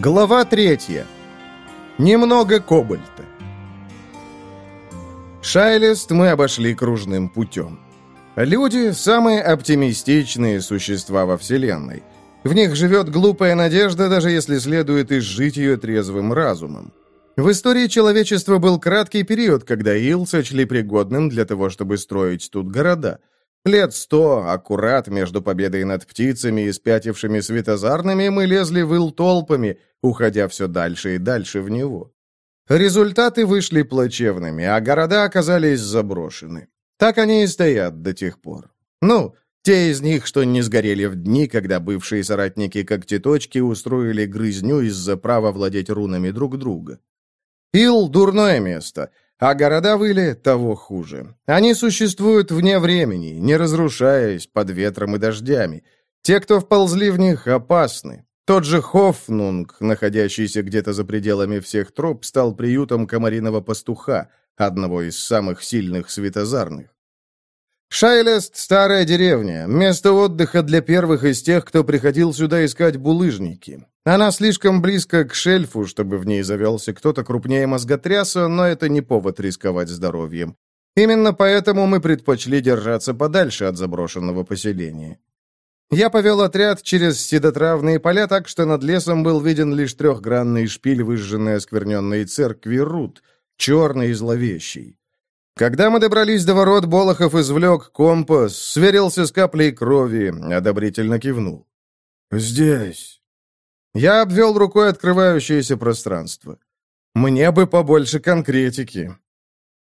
Глава третья. Немного кобальта. Шайлист мы обошли кружным путем. Люди – самые оптимистичные существа во Вселенной. В них живет глупая надежда, даже если следует изжить ее трезвым разумом. В истории человечества был краткий период, когда ил сочли пригодным для того, чтобы строить тут города – Лет сто, аккурат между победой над птицами и спятившими светозарными, мы лезли в ил толпами, уходя все дальше и дальше в него. Результаты вышли плачевными, а города оказались заброшены. Так они и стоят до тех пор. Ну, те из них, что не сгорели в дни, когда бывшие соратники когтеточки устроили грызню из-за права владеть рунами друг друга. Ил — дурное место — а города выли того хуже. Они существуют вне времени, не разрушаясь под ветром и дождями. Те, кто вползли в них, опасны. Тот же Хофнунг, находящийся где-то за пределами всех троп, стал приютом комариного пастуха, одного из самых сильных светозарных. Шайлест — старая деревня, место отдыха для первых из тех, кто приходил сюда искать булыжники. Она слишком близко к шельфу, чтобы в ней завелся кто-то крупнее мозготряса, но это не повод рисковать здоровьем. Именно поэтому мы предпочли держаться подальше от заброшенного поселения. Я повел отряд через седотравные поля, так что над лесом был виден лишь трехгранный шпиль выжженной оскверненной церкви Рут, черный и зловещий. Когда мы добрались до ворот, Болохов извлек компас, сверился с каплей крови, одобрительно кивнул. «Здесь». Я обвел рукой открывающееся пространство. «Мне бы побольше конкретики».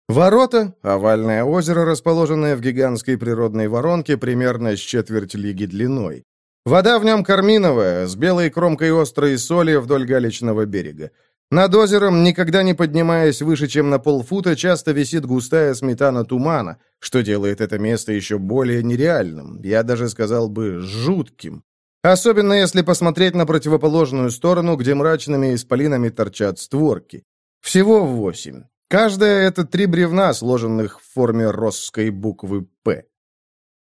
Ворота, овальное озеро, расположенное в гигантской природной воронке примерно с четверть лиги длиной. Вода в нем карминовая, с белой кромкой острой соли вдоль галечного берега. Над озером, никогда не поднимаясь выше, чем на полфута, часто висит густая сметана тумана, что делает это место еще более нереальным, я даже сказал бы, жутким. Особенно если посмотреть на противоположную сторону, где мрачными исполинами торчат створки. Всего восемь. Каждая — это три бревна, сложенных в форме росской буквы «П».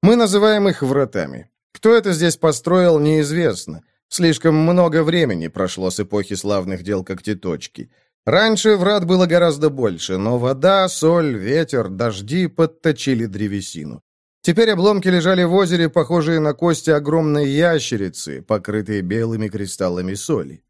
Мы называем их вратами. Кто это здесь построил, неизвестно. Слишком много времени прошло с эпохи славных дел когтеточки. Раньше врат было гораздо больше, но вода, соль, ветер, дожди подточили древесину. Теперь обломки лежали в озере, похожие на кости огромной ящерицы, покрытые белыми кристаллами соли.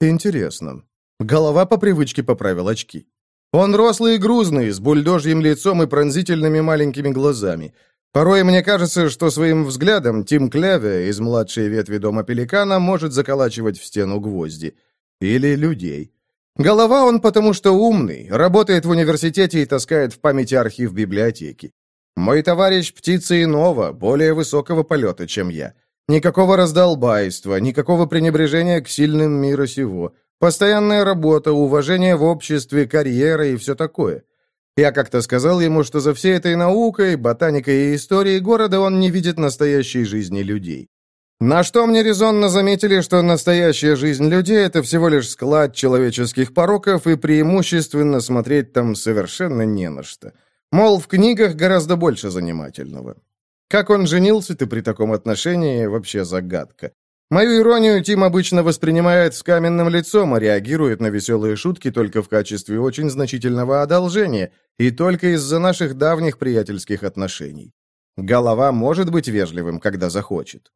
Интересно. Голова по привычке поправил очки. Он рослый и грузный, с бульдожьим лицом и пронзительными маленькими глазами. Порой мне кажется, что своим взглядом Тим Кляве из младшей ветви дома пеликана может заколачивать в стену гвозди. Или людей. Голова он потому что умный, работает в университете и таскает в памяти архив библиотеки. Мой товарищ птица иного, более высокого полета, чем я. Никакого раздолбайства, никакого пренебрежения к сильным мира сего. Постоянная работа, уважение в обществе, карьера и все такое. Я как-то сказал ему, что за всей этой наукой, ботаникой и историей города он не видит настоящей жизни людей. На что мне резонно заметили, что настоящая жизнь людей – это всего лишь склад человеческих пороков, и преимущественно смотреть там совершенно не на что. Мол, в книгах гораздо больше занимательного. Как он женился-то при таком отношении – вообще загадка. Мою иронию Тим обычно воспринимает с каменным лицом и реагирует на веселые шутки только в качестве очень значительного одолжения и только из-за наших давних приятельских отношений. Голова может быть вежливым, когда захочет.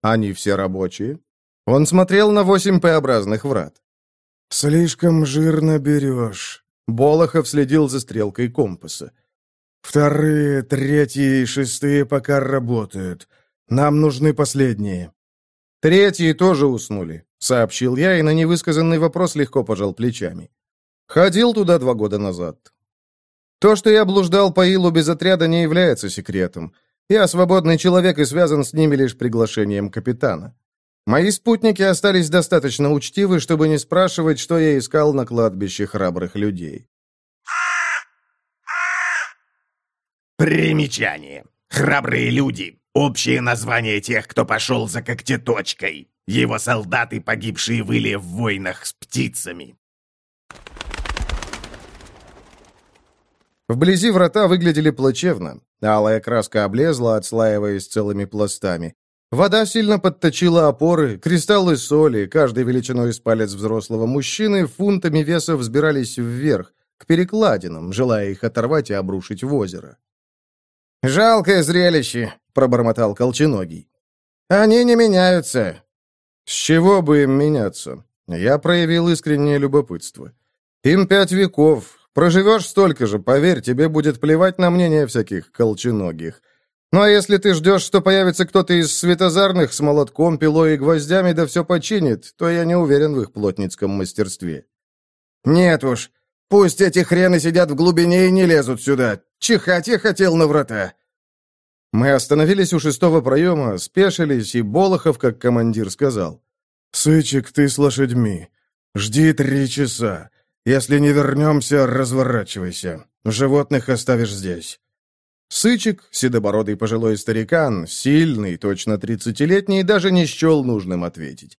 Они все рабочие. Он смотрел на восемь П-образных врат. «Слишком жирно берешь». Болохов следил за стрелкой компаса. «Вторые, третьи и шестые пока работают. Нам нужны последние». Третьи тоже уснули, сообщил я, и на невысказанный вопрос легко пожал плечами. Ходил туда два года назад. То, что я блуждал по Илу без отряда, не является секретом. Я свободный человек и связан с ними лишь приглашением капитана. Мои спутники остались достаточно учтивы, чтобы не спрашивать, что я искал на кладбище храбрых людей. Примечание. Храбрые люди. Общее название тех, кто пошел за когтеточкой. Его солдаты, погибшие выли в войнах с птицами. Вблизи врата выглядели плачевно. Алая краска облезла, отслаиваясь целыми пластами. Вода сильно подточила опоры, кристаллы соли, каждой величиной из палец взрослого мужчины, фунтами веса взбирались вверх, к перекладинам, желая их оторвать и обрушить в озеро. «Жалкое зрелище», — пробормотал Колченогий. «Они не меняются». «С чего бы им меняться?» Я проявил искреннее любопытство. «Им пять веков. Проживешь столько же, поверь, тебе будет плевать на мнение всяких колченогих. Ну а если ты ждешь, что появится кто-то из светозарных с молотком, пилой и гвоздями, да все починит, то я не уверен в их плотницком мастерстве». «Нет уж, пусть эти хрены сидят в глубине и не лезут сюда. Чихать я хотел на врата. Мы остановились у шестого проема, спешились, и Болохов, как командир, сказал. «Сычек, ты с лошадьми. Жди три часа. Если не вернемся, разворачивайся. Животных оставишь здесь». Сычек, седобородый пожилой старикан, сильный, точно тридцатилетний, даже не счел нужным ответить.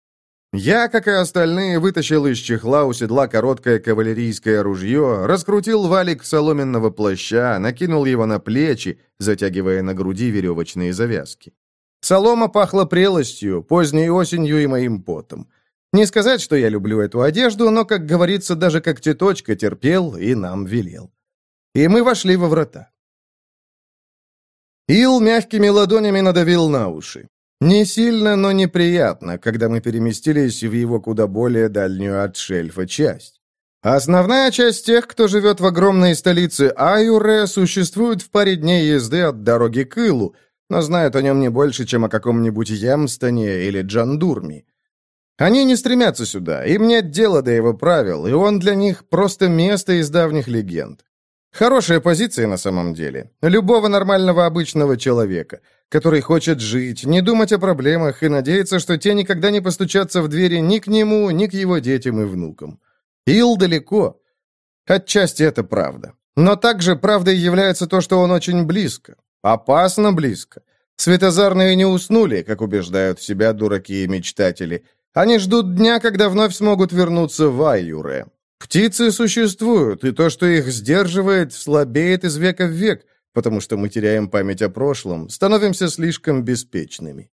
Я, как и остальные, вытащил из чехла у седла короткое кавалерийское ружье, раскрутил валик соломенного плаща, накинул его на плечи, затягивая на груди веревочные завязки. Солома пахла прелостью, поздней осенью и моим потом. Не сказать, что я люблю эту одежду, но, как говорится, даже как теточка терпел и нам велел. И мы вошли во врата. Ил мягкими ладонями надавил на уши. Не сильно, но неприятно, когда мы переместились в его куда более дальнюю от шельфа часть. А основная часть тех, кто живет в огромной столице Аюре, существует в паре дней езды от дороги к Илу, но знают о нем не больше, чем о каком-нибудь Ямстане или Джандурме. Они не стремятся сюда, им нет дела до его правил, и он для них просто место из давних легенд. Хорошая позиция на самом деле. Любого нормального обычного человека – который хочет жить, не думать о проблемах и надеяться, что те никогда не постучатся в двери ни к нему, ни к его детям и внукам. Ил далеко. Отчасти это правда. Но также правдой является то, что он очень близко. Опасно близко. Светозарные не уснули, как убеждают себя дураки и мечтатели. Они ждут дня, когда вновь смогут вернуться в Айюре. Птицы существуют, и то, что их сдерживает, слабеет из века в век – потому что мы теряем память о прошлом, становимся слишком беспечными.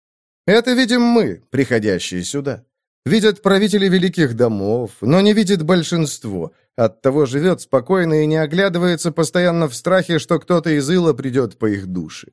Это видим мы, приходящие сюда. Видят правители великих домов, но не видит большинство. Оттого живет спокойно и не оглядывается постоянно в страхе, что кто-то из Ила придет по их душе.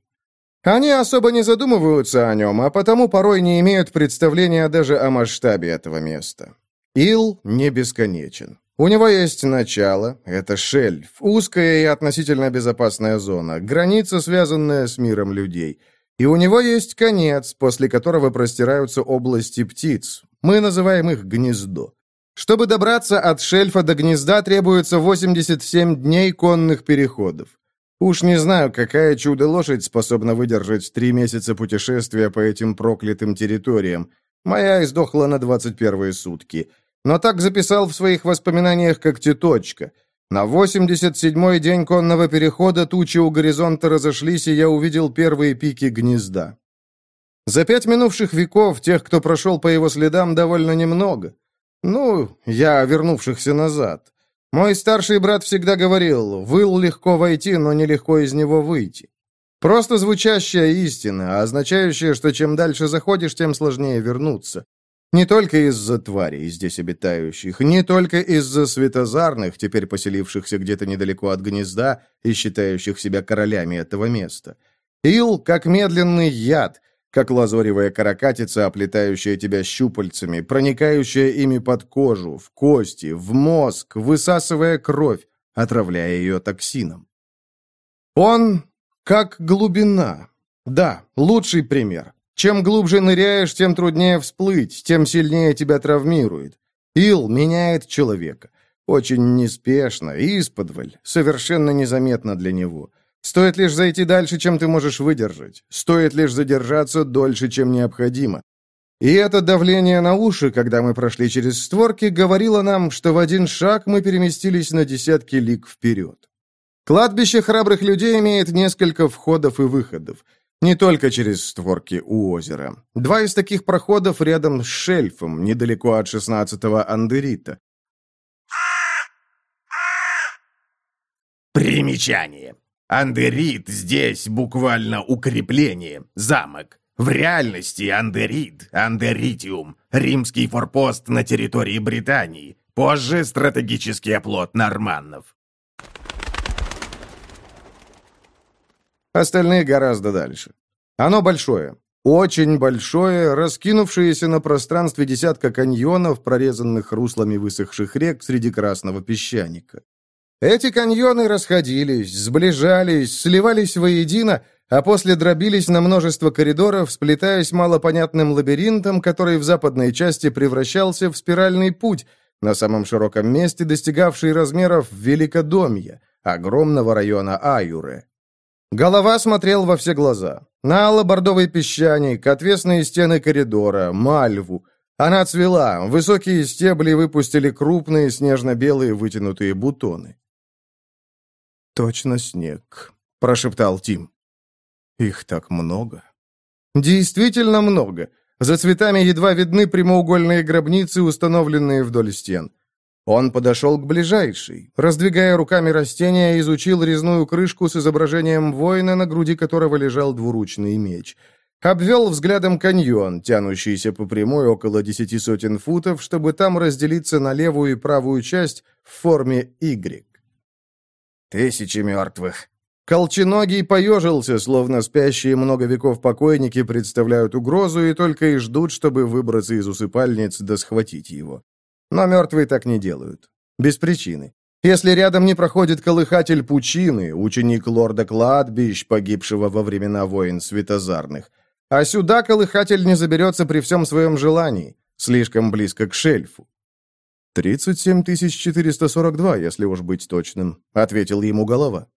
Они особо не задумываются о нем, а потому порой не имеют представления даже о масштабе этого места. Ил не бесконечен. У него есть начало, это шельф, узкая и относительно безопасная зона, граница, связанная с миром людей. И у него есть конец, после которого простираются области птиц. Мы называем их гнездо. Чтобы добраться от шельфа до гнезда, требуется 87 дней конных переходов. Уж не знаю, какая чудо-лошадь способна выдержать три месяца путешествия по этим проклятым территориям. Моя издохла на 21 сутки. сутки но так записал в своих воспоминаниях как теточка. На 87-й день конного перехода тучи у горизонта разошлись, и я увидел первые пики гнезда. За пять минувших веков тех, кто прошел по его следам, довольно немного. Ну, я вернувшихся назад. Мой старший брат всегда говорил, «Выл легко войти, но нелегко из него выйти». Просто звучащая истина, а означающая, что чем дальше заходишь, тем сложнее вернуться. Не только из-за тварей здесь обитающих, не только из-за светозарных, теперь поселившихся где-то недалеко от гнезда и считающих себя королями этого места. Ил, как медленный яд, как лазоревая каракатица, оплетающая тебя щупальцами, проникающая ими под кожу, в кости, в мозг, высасывая кровь, отравляя ее токсином. Он как глубина. Да, лучший пример. Чем глубже ныряешь, тем труднее всплыть, тем сильнее тебя травмирует. Ил меняет человека. Очень неспешно, исподволь, совершенно незаметно для него. Стоит лишь зайти дальше, чем ты можешь выдержать. Стоит лишь задержаться дольше, чем необходимо. И это давление на уши, когда мы прошли через створки, говорило нам, что в один шаг мы переместились на десятки лиг вперед. Кладбище храбрых людей имеет несколько входов и выходов. Не только через створки у озера. Два из таких проходов рядом с шельфом, недалеко от шестнадцатого андерита. Примечание. Андерит здесь буквально укрепление, замок. В реальности Андерит, Андеритиум, римский форпост на территории Британии, позже стратегический оплот норманнов. Остальные гораздо дальше. Оно большое. Очень большое, раскинувшееся на пространстве десятка каньонов, прорезанных руслами высохших рек среди красного песчаника. Эти каньоны расходились, сближались, сливались воедино, а после дробились на множество коридоров, сплетаясь малопонятным лабиринтом, который в западной части превращался в спиральный путь, на самом широком месте достигавший размеров Великодомья, огромного района Аюре. Голова смотрел во все глаза. На алло-бордовый песчаник, отвесные стены коридора, мальву. Она цвела, высокие стебли выпустили крупные снежно-белые вытянутые бутоны. «Точно снег», — прошептал Тим. «Их так много». «Действительно много. За цветами едва видны прямоугольные гробницы, установленные вдоль стен. Он подошел к ближайшей. Раздвигая руками растения, изучил резную крышку с изображением воина, на груди которого лежал двуручный меч. Обвел взглядом каньон, тянущийся по прямой около десяти сотен футов, чтобы там разделиться на левую и правую часть в форме Y. «Тысячи мертвых!» Колченогий поежился, словно спящие много веков покойники представляют угрозу и только и ждут, чтобы выбраться из усыпальниц да схватить его. Но мертвые так не делают. Без причины. Если рядом не проходит колыхатель пучины, ученик лорда кладбищ, погибшего во времена войн светозарных, а сюда колыхатель не заберется при всем своем желании, слишком близко к шельфу. «37 442, если уж быть точным», — ответил ему голова.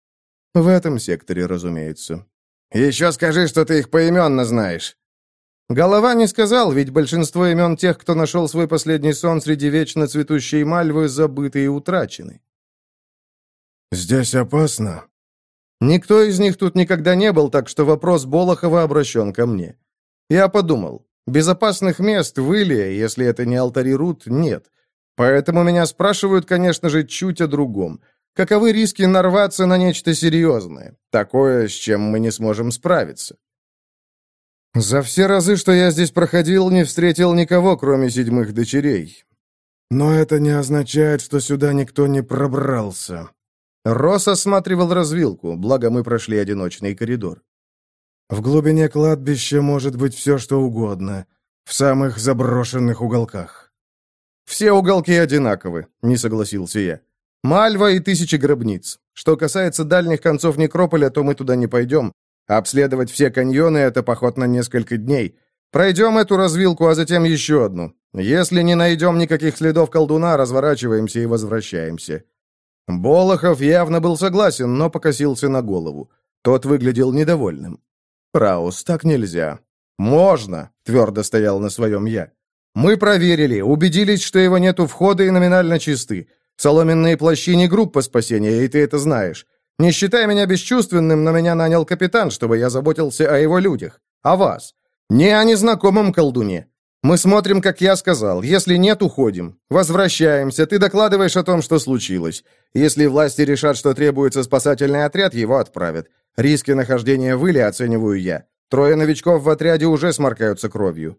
«В этом секторе, разумеется». «Еще скажи, что ты их поименно знаешь». Голова не сказал, ведь большинство имен тех, кто нашел свой последний сон среди вечно цветущей мальвы, забыты и утрачены. «Здесь опасно». Никто из них тут никогда не был, так что вопрос Болохова обращен ко мне. Я подумал, безопасных мест в Иле, если это не алтари Рут, нет. Поэтому меня спрашивают, конечно же, чуть о другом. Каковы риски нарваться на нечто серьезное? Такое, с чем мы не сможем справиться. За все разы, что я здесь проходил, не встретил никого, кроме седьмых дочерей. Но это не означает, что сюда никто не пробрался. Рос осматривал развилку, благо мы прошли одиночный коридор. В глубине кладбища может быть все, что угодно. В самых заброшенных уголках. «Все уголки одинаковы», — не согласился я. «Мальва и тысячи гробниц. Что касается дальних концов некрополя, то мы туда не пойдем. Обследовать все каньоны — это поход на несколько дней. Пройдем эту развилку, а затем еще одну. Если не найдем никаких следов колдуна, разворачиваемся и возвращаемся». Болохов явно был согласен, но покосился на голову. Тот выглядел недовольным. «Раус, так нельзя». «Можно», — твердо стоял на своем «я». «Мы проверили, убедились, что его нет у входа и номинально чисты. Соломенные плащи не группа спасения, и ты это знаешь. Не считай меня бесчувственным, но меня нанял капитан, чтобы я заботился о его людях, о вас. Не о незнакомом колдуне. Мы смотрим, как я сказал. Если нет, уходим. Возвращаемся. Ты докладываешь о том, что случилось. Если власти решат, что требуется спасательный отряд, его отправят. Риски нахождения выли оцениваю я. Трое новичков в отряде уже сморкаются кровью».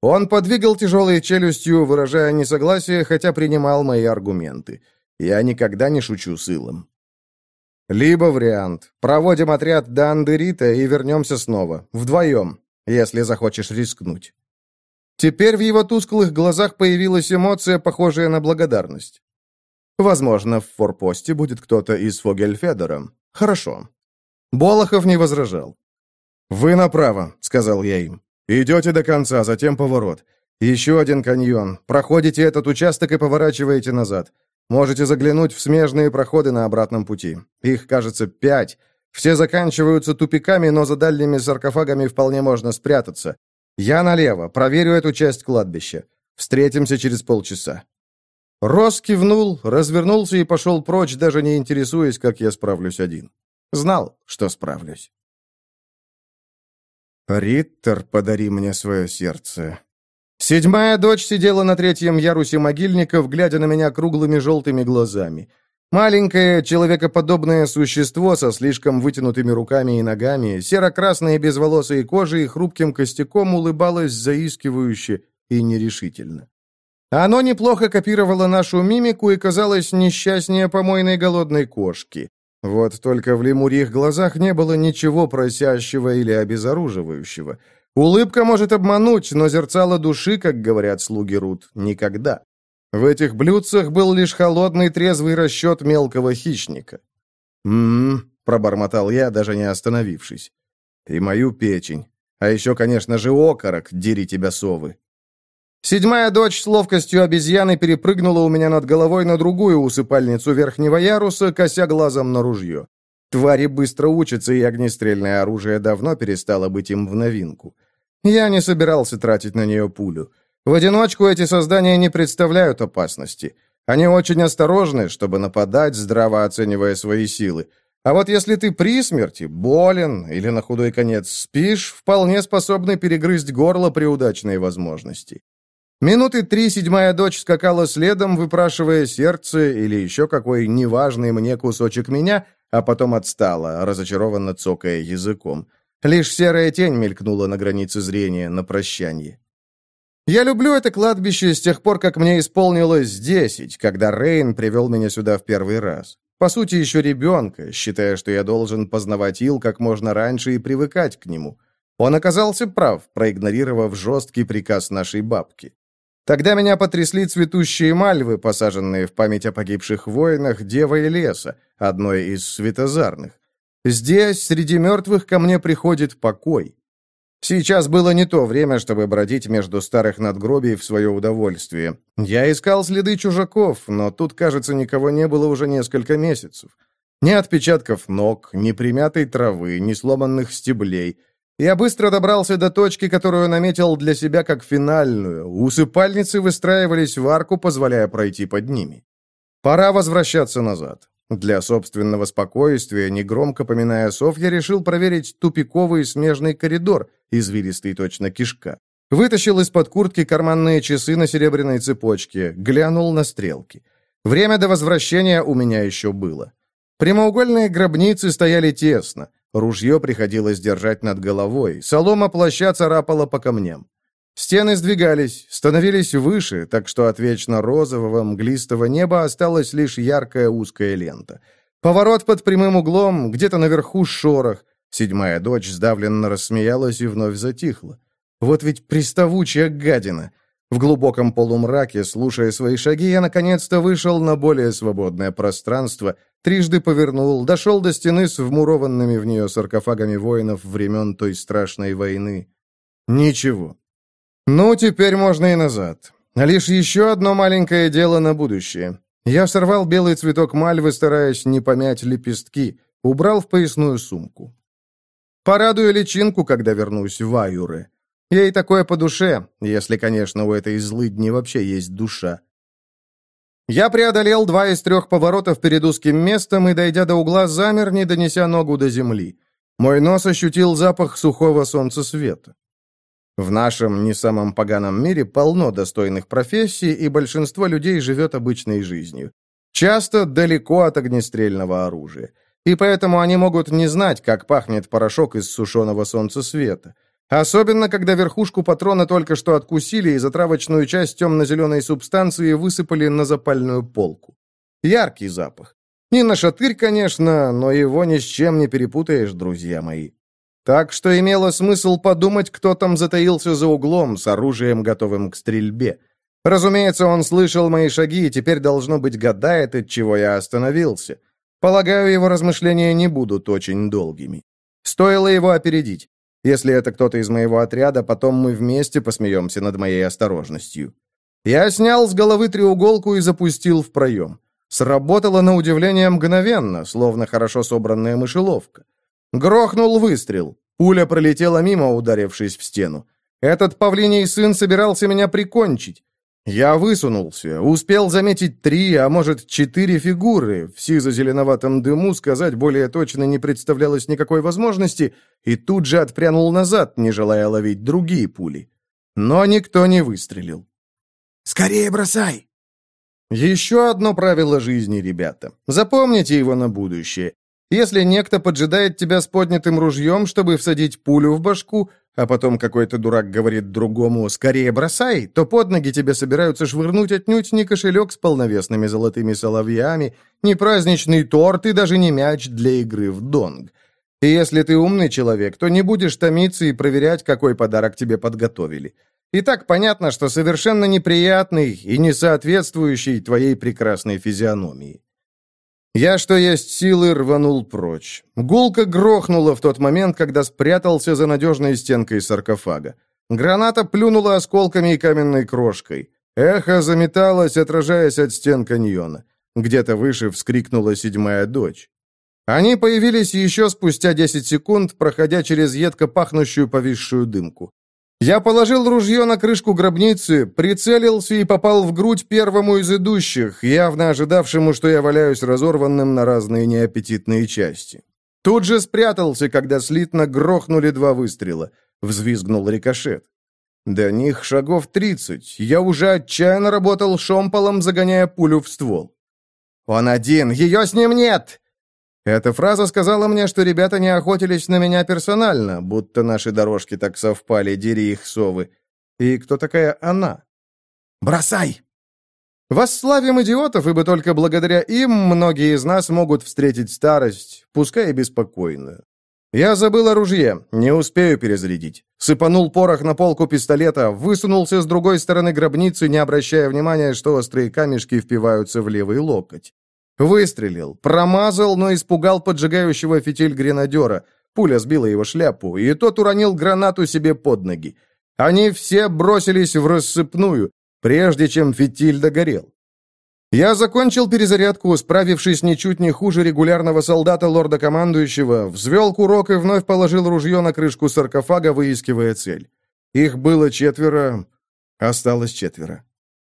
Он подвигал тяжелой челюстью, выражая несогласие, хотя принимал мои аргументы. Я никогда не шучу с Илом. Либо вариант. Проводим отряд до Андерита и вернемся снова. Вдвоем, если захочешь рискнуть. Теперь в его тусклых глазах появилась эмоция, похожая на благодарность. Возможно, в форпосте будет кто-то из Фогельфедера. Хорошо. Болохов не возражал. «Вы направо», — сказал я им. «Идете до конца, затем поворот. Еще один каньон. Проходите этот участок и поворачиваете назад. Можете заглянуть в смежные проходы на обратном пути. Их, кажется, пять. Все заканчиваются тупиками, но за дальними саркофагами вполне можно спрятаться. Я налево, проверю эту часть кладбища. Встретимся через полчаса». Рос кивнул, развернулся и пошел прочь, даже не интересуясь, как я справлюсь один. Знал, что справлюсь. «Риттер, подари мне свое сердце», Седьмая дочь сидела на третьем ярусе могильников, глядя на меня круглыми желтыми глазами. Маленькое, человекоподобное существо со слишком вытянутыми руками и ногами, серо-красной безволосой кожей и хрупким костяком улыбалось заискивающе и нерешительно. Оно неплохо копировало нашу мимику и казалось несчастнее помойной голодной кошки. Вот только в лемурьих глазах не было ничего просящего или обезоруживающего — Улыбка может обмануть, но зерцало души, как говорят слуги Рут, никогда. В этих блюдцах был лишь холодный трезвый расчет мелкого хищника. «М-м-м», пробормотал я, даже не остановившись. «И мою печень. А еще, конечно же, окорок, дери тебя совы». Седьмая дочь с ловкостью обезьяны перепрыгнула у меня над головой на другую усыпальницу верхнего яруса, кося глазом на ружье. Твари быстро учатся, и огнестрельное оружие давно перестало быть им в новинку. Я не собирался тратить на нее пулю. В одиночку эти создания не представляют опасности. Они очень осторожны, чтобы нападать, здраво оценивая свои силы. А вот если ты при смерти, болен или на худой конец спишь, вполне способны перегрызть горло при удачной возможности. Минуты три седьмая дочь скакала следом, выпрашивая сердце или еще какой неважный мне кусочек меня, а потом отстала, разочарованно цокая языком. Лишь серая тень мелькнула на границу зрения на прощание. Я люблю это кладбище с тех пор, как мне исполнилось 10, когда Рейн привел меня сюда в первый раз. По сути, еще ребенка, считая, что я должен познавать Ил как можно раньше и привыкать к нему. Он оказался прав, проигнорировав жесткий приказ нашей бабки. Тогда меня потрясли цветущие мальвы, посаженные в память о погибших воинах Дева и Леса, одной из светозарных. Здесь, среди мертвых, ко мне приходит покой. Сейчас было не то время, чтобы бродить между старых надгробий в свое удовольствие. Я искал следы чужаков, но тут, кажется, никого не было уже несколько месяцев. Ни отпечатков ног, ни примятой травы, ни сломанных стеблей. Я быстро добрался до точки, которую наметил для себя как финальную. Усыпальницы выстраивались в арку, позволяя пройти под ними. Пора возвращаться назад. Для собственного спокойствия, негромко поминая сов, я решил проверить тупиковый смежный коридор, извилистый точно кишка. Вытащил из-под куртки карманные часы на серебряной цепочке, глянул на стрелки. Время до возвращения у меня еще было. Прямоугольные гробницы стояли тесно. Ружье приходилось держать над головой, солома плаща царапала по камням. Стены сдвигались, становились выше, так что от вечно розового, мглистого неба осталась лишь яркая узкая лента. Поворот под прямым углом, где-то наверху шорох. Седьмая дочь сдавленно рассмеялась и вновь затихла. Вот ведь приставучая гадина. В глубоком полумраке, слушая свои шаги, я наконец-то вышел на более свободное пространство, трижды повернул, дошел до стены с вмурованными в нее саркофагами воинов времен той страшной войны. Ничего. «Ну, теперь можно и назад. Лишь еще одно маленькое дело на будущее. Я сорвал белый цветок мальвы, стараясь не помять лепестки, убрал в поясную сумку. Порадую личинку, когда вернусь в Аюры. Ей такое по душе, если, конечно, у этой злыдни вообще есть душа. Я преодолел два из трех поворотов перед узким местом и, дойдя до угла, замер, не донеся ногу до земли. Мой нос ощутил запах сухого солнца света. В нашем не самом поганом мире полно достойных профессий, и большинство людей живет обычной жизнью. Часто далеко от огнестрельного оружия. И поэтому они могут не знать, как пахнет порошок из сушеного солнцесвета. Особенно, когда верхушку патрона только что откусили и затравочную часть темно-зеленой субстанции высыпали на запальную полку. Яркий запах. Не на шатырь, конечно, но его ни с чем не перепутаешь, друзья мои. Так что имело смысл подумать, кто там затаился за углом с оружием, готовым к стрельбе. Разумеется, он слышал мои шаги и теперь, должно быть, гадает, от чего я остановился. Полагаю, его размышления не будут очень долгими. Стоило его опередить. Если это кто-то из моего отряда, потом мы вместе посмеемся над моей осторожностью. Я снял с головы треуголку и запустил в проем. Сработало на удивление мгновенно, словно хорошо собранная мышеловка. Грохнул выстрел. Пуля пролетела мимо, ударившись в стену. Этот павлиний сын собирался меня прикончить. Я высунулся, успел заметить три, а может, четыре фигуры. В сизо-зеленоватом дыму сказать более точно не представлялось никакой возможности, и тут же отпрянул назад, не желая ловить другие пули. Но никто не выстрелил. «Скорее бросай!» Еще одно правило жизни, ребята. Запомните его на будущее. Если некто поджидает тебя с поднятым ружьем, чтобы всадить пулю в башку, а потом какой-то дурак говорит другому «скорее бросай», то под ноги тебе собираются швырнуть отнюдь не кошелек с полновесными золотыми соловьями, не праздничный торт и даже не мяч для игры в донг. И если ты умный человек, то не будешь томиться и проверять, какой подарок тебе подготовили. И так понятно, что совершенно неприятный и не соответствующий твоей прекрасной физиономии. Я, что есть силы, рванул прочь. Гулка грохнула в тот момент, когда спрятался за надежной стенкой саркофага. Граната плюнула осколками и каменной крошкой. Эхо заметалось, отражаясь от стен каньона. Где-то выше вскрикнула седьмая дочь. Они появились еще спустя 10 секунд, проходя через едко пахнущую повисшую дымку. Я положил ружье на крышку гробницы, прицелился и попал в грудь первому из идущих, явно ожидавшему, что я валяюсь разорванным на разные неаппетитные части. Тут же спрятался, когда слитно грохнули два выстрела. Взвизгнул рикошет. До них шагов тридцать. Я уже отчаянно работал шомполом, загоняя пулю в ствол. «Он один! Ее с ним нет!» Эта фраза сказала мне, что ребята не охотились на меня персонально, будто наши дорожки так совпали, дери их совы. И кто такая она? «Бросай!» Восславим идиотов, ибо только благодаря им многие из нас могут встретить старость, пускай и беспокойную. Я забыл о ружье, не успею перезарядить. Сыпанул порох на полку пистолета, высунулся с другой стороны гробницы, не обращая внимания, что острые камешки впиваются в левый локоть. Выстрелил, промазал, но испугал поджигающего фитиль гренадера. Пуля сбила его шляпу, и тот уронил гранату себе под ноги. Они все бросились в рассыпную, прежде чем фитиль догорел. Я закончил перезарядку, справившись ничуть не хуже регулярного солдата лорда-командующего, взвел курок и вновь положил ружье на крышку саркофага, выискивая цель. Их было четверо, осталось четверо.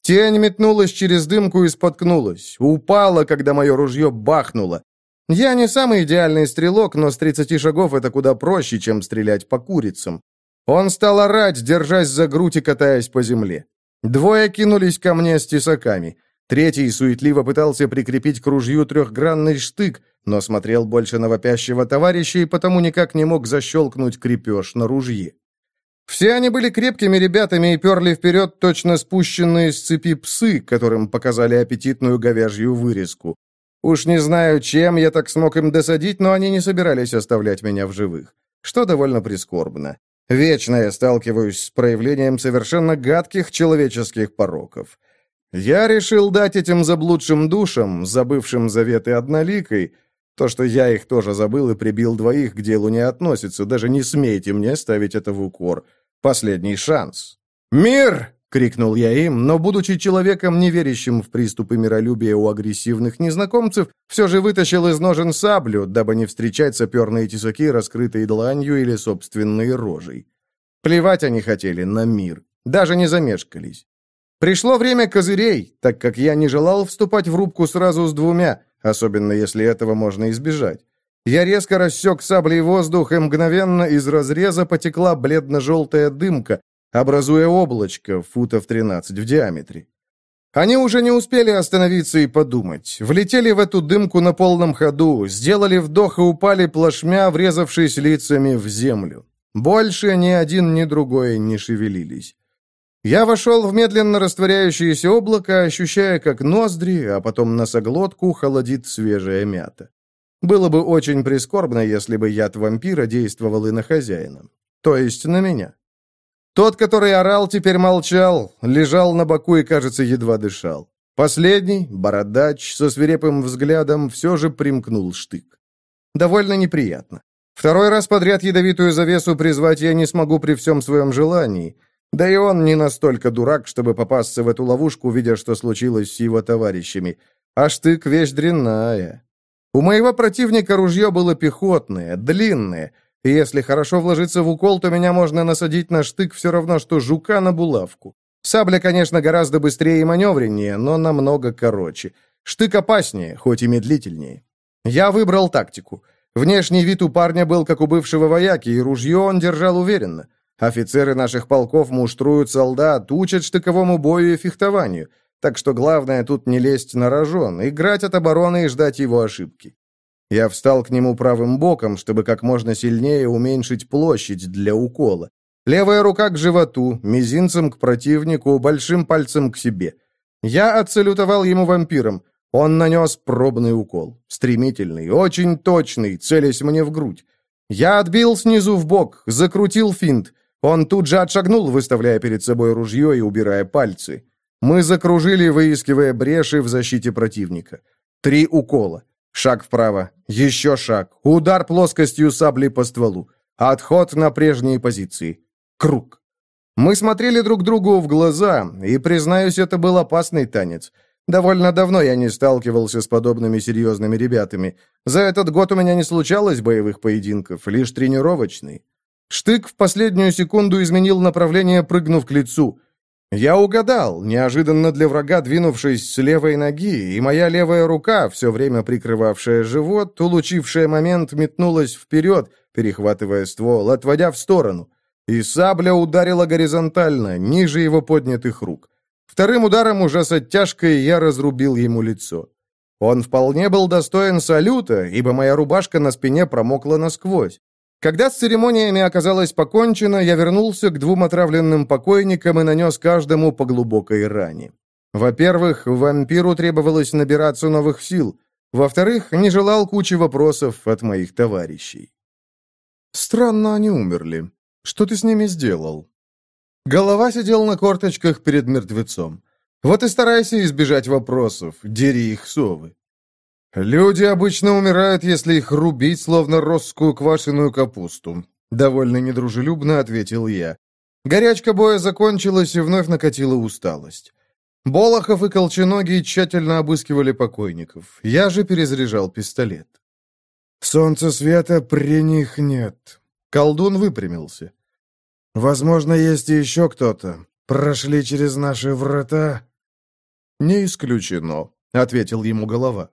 Тень метнулась через дымку и споткнулась. Упала, когда мое ружье бахнуло. Я не самый идеальный стрелок, но с 30 шагов это куда проще, чем стрелять по курицам. Он стал орать, держась за грудь и катаясь по земле. Двое кинулись ко мне с тесаками. Третий суетливо пытался прикрепить к ружью трехгранный штык, но смотрел больше на вопящего товарища и потому никак не мог защелкнуть крепеж на ружье. Все они были крепкими ребятами и перли вперед точно спущенные с цепи псы, которым показали аппетитную говяжью вырезку. Уж не знаю, чем я так смог им досадить, но они не собирались оставлять меня в живых, что довольно прискорбно. Вечно я сталкиваюсь с проявлением совершенно гадких человеческих пороков. Я решил дать этим заблудшим душам, забывшим заветы одноликой, то, что я их тоже забыл и прибил двоих, к делу не относится, даже не смейте мне ставить это в укор — последний шанс. «Мир!» — крикнул я им, но, будучи человеком, не верящим в приступы миролюбия у агрессивных незнакомцев, все же вытащил из ножен саблю, дабы не встречать саперные тесаки, раскрытые дланью или собственной рожей. Плевать они хотели на мир, даже не замешкались. Пришло время козырей, так как я не желал вступать в рубку сразу с двумя, особенно если этого можно избежать. Я резко рассек саблей воздух, и мгновенно из разреза потекла бледно-желтая дымка, образуя облачко футов 13 в диаметре. Они уже не успели остановиться и подумать. Влетели в эту дымку на полном ходу, сделали вдох и упали плашмя, врезавшись лицами в землю. Больше ни один, ни другой не шевелились. Я вошел в медленно растворяющееся облако, ощущая, как ноздри, а потом носоглотку холодит свежая мята. Было бы очень прискорбно, если бы яд вампира действовал и на хозяина. То есть на меня. Тот, который орал, теперь молчал, лежал на боку и, кажется, едва дышал. Последний, бородач, со свирепым взглядом, все же примкнул штык. Довольно неприятно. Второй раз подряд ядовитую завесу призвать я не смогу при всем своем желании. Да и он не настолько дурак, чтобы попасться в эту ловушку, видя, что случилось с его товарищами. А штык — вещь дрянная. У моего противника ружье было пехотное, длинное, и если хорошо вложиться в укол, то меня можно насадить на штык все равно, что жука на булавку. Сабля, конечно, гораздо быстрее и маневреннее, но намного короче. Штык опаснее, хоть и медлительнее. Я выбрал тактику. Внешний вид у парня был как у бывшего вояки, и ружье он держал уверенно. Офицеры наших полков муштруют солдат, учат штыковому бою и фехтованию. Так что главное тут не лезть на рожон, играть от обороны и ждать его ошибки. Я встал к нему правым боком, чтобы как можно сильнее уменьшить площадь для укола. Левая рука к животу, мизинцем к противнику, большим пальцем к себе. Я отсалютовал ему вампиром. Он нанес пробный укол. Стремительный, очень точный, целясь мне в грудь. Я отбил снизу в бок, закрутил финт. Он тут же отшагнул, выставляя перед собой ружье и убирая пальцы. Мы закружили, выискивая бреши в защите противника. Три укола. Шаг вправо, еще шаг, удар плоскостью сабли по стволу, отход на прежние позиции. Круг. Мы смотрели друг другу в глаза, и, признаюсь, это был опасный танец. Довольно давно я не сталкивался с подобными серьезными ребятами. За этот год у меня не случалось боевых поединков, лишь тренировочный. Штык в последнюю секунду изменил направление, прыгнув к лицу. Я угадал, неожиданно для врага двинувшись с левой ноги, и моя левая рука, все время прикрывавшая живот, улучившая момент, метнулась вперед, перехватывая ствол, отводя в сторону. И сабля ударила горизонтально, ниже его поднятых рук. Вторым ударом уже с оттяжкой я разрубил ему лицо. Он вполне был достоин салюта, ибо моя рубашка на спине промокла насквозь. Когда с церемониями оказалось покончено, я вернулся к двум отравленным покойникам и нанес каждому по глубокой ране. Во-первых, вампиру требовалось набираться новых сил. Во-вторых, не желал кучи вопросов от моих товарищей. «Странно, они умерли. Что ты с ними сделал?» Голова сидел на корточках перед мертвецом. «Вот и старайся избежать вопросов, дери их совы». Люди обычно умирают, если их рубить, словно росскую квашеную капусту. Довольно недружелюбно ответил я. Горячка боя закончилась и вновь накатила усталость. Болохов и Колченогий тщательно обыскивали покойников. Я же перезаряжал пистолет. Солнца света при них нет. Колдун выпрямился. Возможно, есть и еще кто-то. Прошли через наши врата. Не исключено, ответил ему голова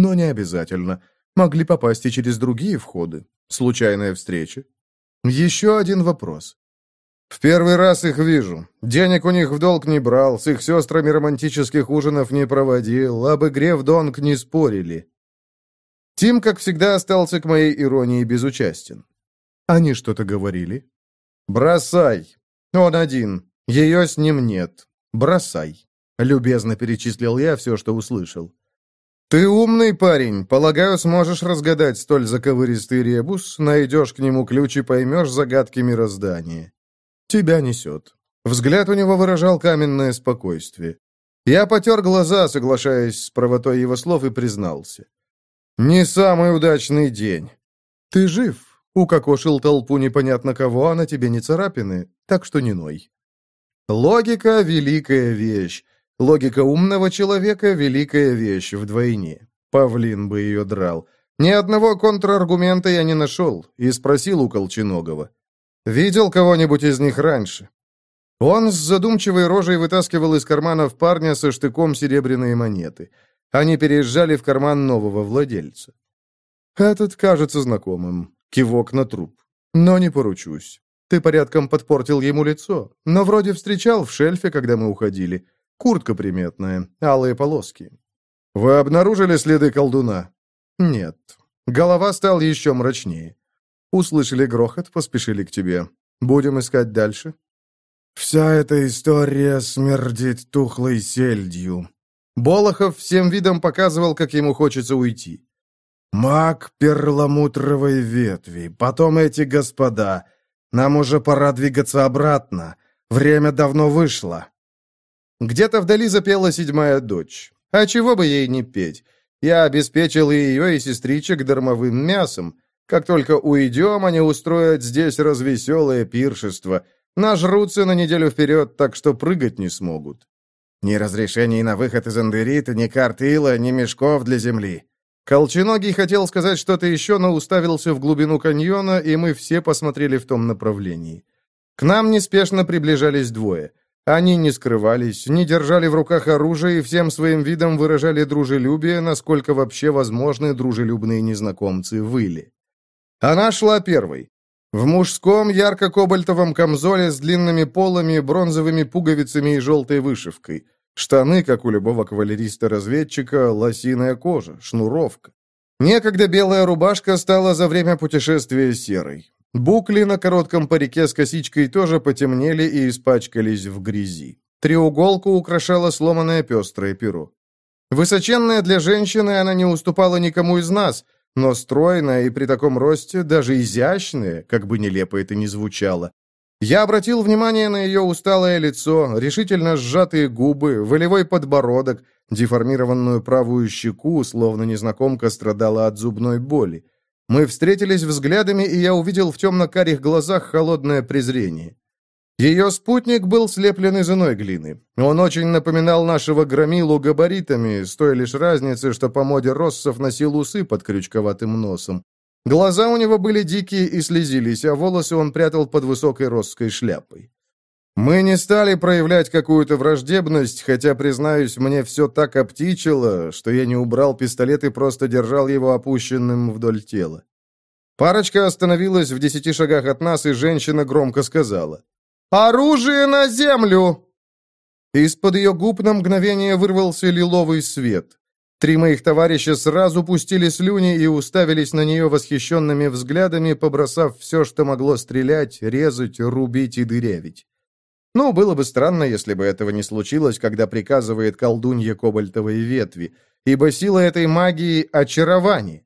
но не обязательно. Могли попасть и через другие входы. Случайная встреча. Еще один вопрос. В первый раз их вижу. Денег у них в долг не брал, с их сестрами романтических ужинов не проводил, об игре в донг не спорили. Тим, как всегда, остался к моей иронии безучастен. Они что-то говорили? «Бросай. Он один. Ее с ним нет. Бросай», — любезно перечислил я все, что услышал. «Ты умный парень. Полагаю, сможешь разгадать столь заковыристый ребус, найдешь к нему ключ и поймешь загадки мироздания. Тебя несет». Взгляд у него выражал каменное спокойствие. Я потер глаза, соглашаясь с правотой его слов, и признался. «Не самый удачный день. Ты жив?» Укокошил толпу непонятно кого, а на тебе не царапины, так что не ной. Логика — великая вещь. Логика умного человека — великая вещь вдвойне. Павлин бы ее драл. Ни одного контраргумента я не нашел и спросил у Колченогова. «Видел кого-нибудь из них раньше?» Он с задумчивой рожей вытаскивал из карманов парня со штыком серебряные монеты. Они переезжали в карман нового владельца. «Этот кажется знакомым», — кивок на труп. «Но не поручусь. Ты порядком подпортил ему лицо, но вроде встречал в шельфе, когда мы уходили. Куртка приметная, алые полоски. «Вы обнаружили следы колдуна?» «Нет». Голова стала еще мрачнее. «Услышали грохот, поспешили к тебе. Будем искать дальше?» «Вся эта история смердит тухлой сельдью». Болохов всем видом показывал, как ему хочется уйти. «Маг перламутровой ветви, потом эти господа. Нам уже пора двигаться обратно. Время давно вышло». Где-то вдали запела седьмая дочь. А чего бы ей не петь? Я обеспечил и ее, и сестричек дармовым мясом. Как только уйдем, они устроят здесь развеселое пиршество. Нажрутся на неделю вперед, так что прыгать не смогут. Ни разрешений на выход из Андерита, ни картыла, ни мешков для земли. Колченогий хотел сказать что-то еще, но уставился в глубину каньона, и мы все посмотрели в том направлении. К нам неспешно приближались двое — они не скрывались, не держали в руках оружие и всем своим видом выражали дружелюбие, насколько вообще возможны дружелюбные незнакомцы выли. Она шла первой. В мужском ярко-кобальтовом камзоле с длинными полами, бронзовыми пуговицами и желтой вышивкой. Штаны, как у любого кавалериста-разведчика, лосиная кожа, шнуровка. Некогда белая рубашка стала за время путешествия серой. Букли на коротком парике с косичкой тоже потемнели и испачкались в грязи. Треуголку украшало сломанное пестрое перо. Высоченная для женщины она не уступала никому из нас, но стройная и при таком росте даже изящная, как бы нелепо это ни звучало. Я обратил внимание на ее усталое лицо, решительно сжатые губы, волевой подбородок, деформированную правую щеку, словно незнакомка страдала от зубной боли. Мы встретились взглядами, и я увидел в темно-карих глазах холодное презрение. Ее спутник был слеплен из иной глины. Он очень напоминал нашего громилу габаритами, с той лишь разницы, что по моде россов носил усы под крючковатым носом. Глаза у него были дикие и слезились, а волосы он прятал под высокой россской шляпой. Мы не стали проявлять какую-то враждебность, хотя, признаюсь, мне все так обтичило, что я не убрал пистолет и просто держал его опущенным вдоль тела. Парочка остановилась в десяти шагах от нас, и женщина громко сказала «Оружие на землю!» Из-под ее губ на мгновение вырвался лиловый свет. Три моих товарища сразу пустили слюни и уставились на нее восхищенными взглядами, побросав все, что могло стрелять, резать, рубить и дырявить. Ну, было бы странно, если бы этого не случилось, когда приказывает колдунья кобальтовые ветви, ибо сила этой магии — очарование.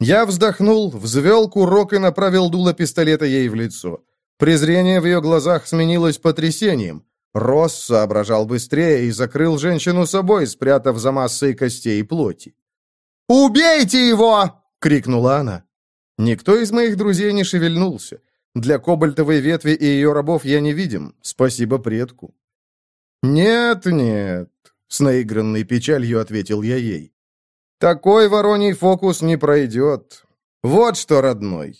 Я вздохнул, взвел курок и направил дуло пистолета ей в лицо. Презрение в ее глазах сменилось потрясением. Росс соображал быстрее и закрыл женщину собой, спрятав за массой костей и плоти. «Убейте его!» — крикнула она. Никто из моих друзей не шевельнулся. Для кобальтовой ветви и ее рабов я не видим. Спасибо предку». «Нет, нет», — с наигранной печалью ответил я ей. «Такой вороний фокус не пройдет. Вот что, родной».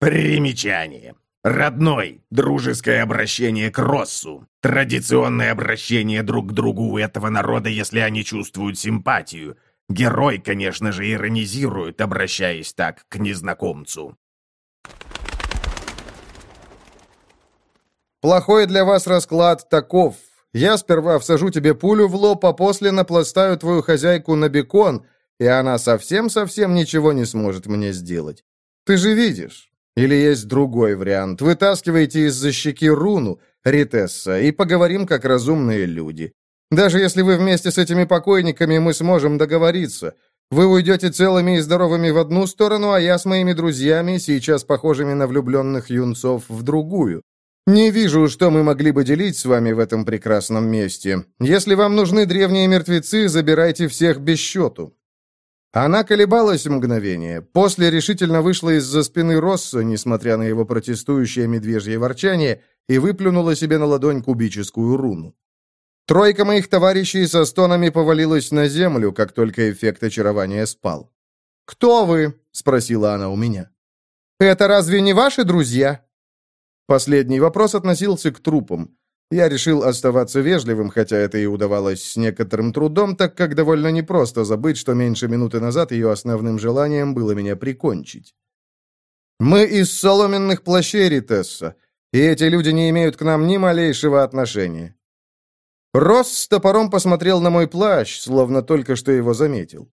Примечание. Родной, дружеское обращение к Россу. Традиционное обращение друг к другу у этого народа, если они чувствуют симпатию. Герой, конечно же, иронизирует, обращаясь так к незнакомцу. «Плохой для вас расклад таков. Я сперва всажу тебе пулю в лоб, а после напластаю твою хозяйку на бекон, и она совсем-совсем ничего не сможет мне сделать. Ты же видишь. Или есть другой вариант. Вытаскивайте из-за щеки руну, Ритесса, и поговорим как разумные люди. Даже если вы вместе с этими покойниками, мы сможем договориться. Вы уйдете целыми и здоровыми в одну сторону, а я с моими друзьями, сейчас похожими на влюбленных юнцов, в другую. Не вижу, что мы могли бы делить с вами в этом прекрасном месте. Если вам нужны древние мертвецы, забирайте всех без счету». Она колебалась мгновение, после решительно вышла из-за спины Росса, несмотря на его протестующее медвежье ворчание, и выплюнула себе на ладонь кубическую руну. Тройка моих товарищей со стонами повалилась на землю, как только эффект очарования спал. «Кто вы?» — спросила она у меня. «Это разве не ваши друзья?» Последний вопрос относился к трупам. Я решил оставаться вежливым, хотя это и удавалось с некоторым трудом, так как довольно непросто забыть, что меньше минуты назад ее основным желанием было меня прикончить. «Мы из соломенных плащей, Ритесса, и эти люди не имеют к нам ни малейшего отношения. Рос с топором посмотрел на мой плащ, словно только что его заметил.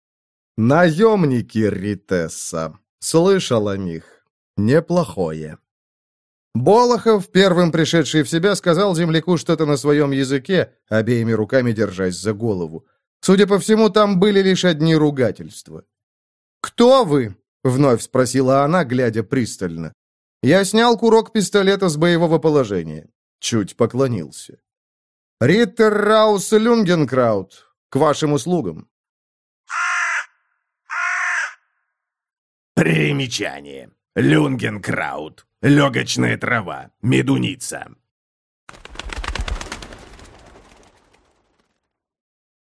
«Наемники Ритесса. Слышал о них. Неплохое». Болохов, первым пришедший в себя, сказал земляку что-то на своем языке, обеими руками держась за голову. Судя по всему, там были лишь одни ругательства. «Кто вы?» — вновь спросила она, глядя пристально. Я снял курок пистолета с боевого положения. Чуть поклонился. «Риттер Раус Люнгенкраут, к вашим услугам». Примечание. Люнгенкраут. Легочная трава. Медуница.